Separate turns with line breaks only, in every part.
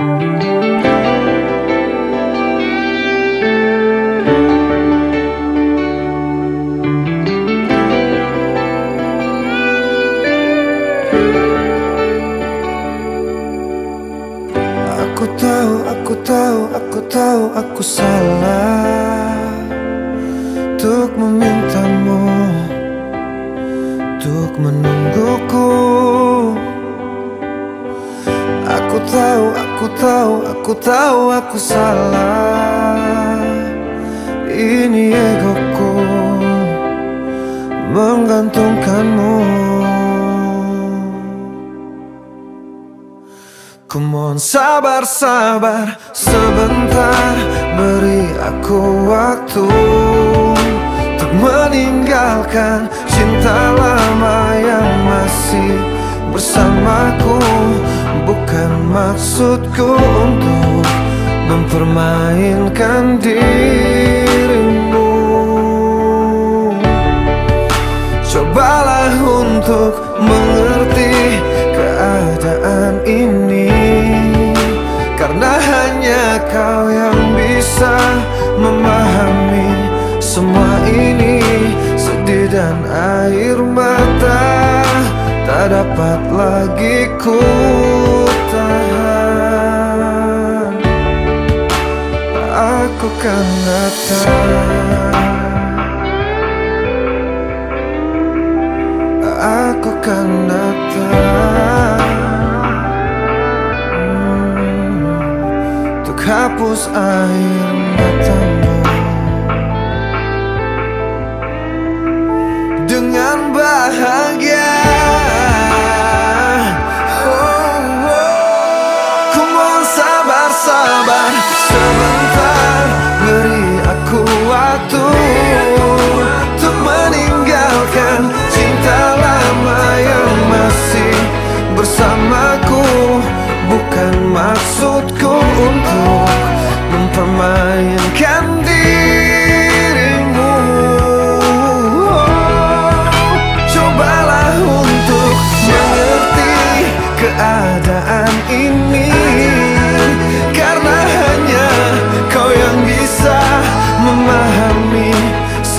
Aku tahu, aku tahu, aku tahu aku salah Untuk memintamu Untuk menungguku tahu, aku tahu, aku tahu aku salah. Ini egoku Menggantungkanmu. Come on sabar sabar sebentar. Beri aku waktu Untuk meninggalkan cinta lama yang masih bersamaku. Bukan maksudku untuk mempermainkan dirimu. Cobalah untuk mengerti keadaan ini. Karena hanya kau yang bisa memahami semua ini. Sedih dan air mata tak dapat lagi ku tahan. Aku kan datang. Aku kan datang. Hmm, Untuk hapus air matamu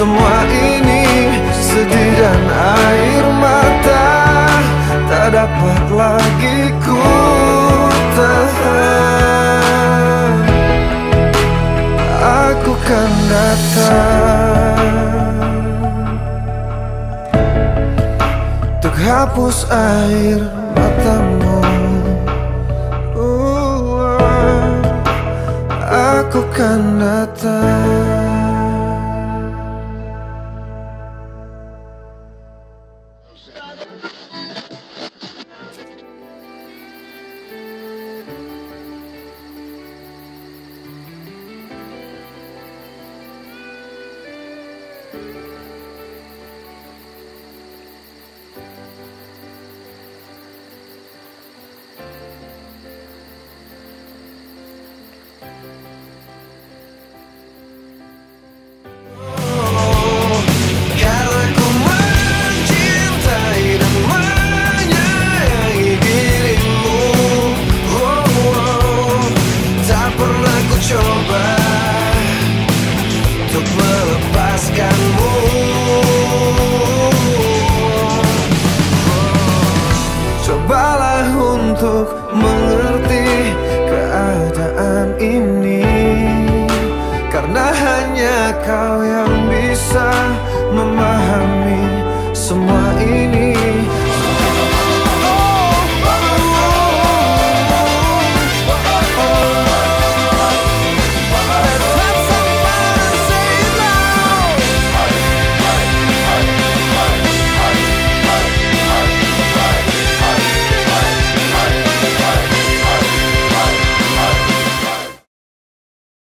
semua ini. Sedih dan air mata tak dapat lagi ku tahan. Aku kan datang Untuk hapus air matamu Aku kan datang Karena Untuk Cobalah untuk mengerti keadaan ini. Karena hanya kau yang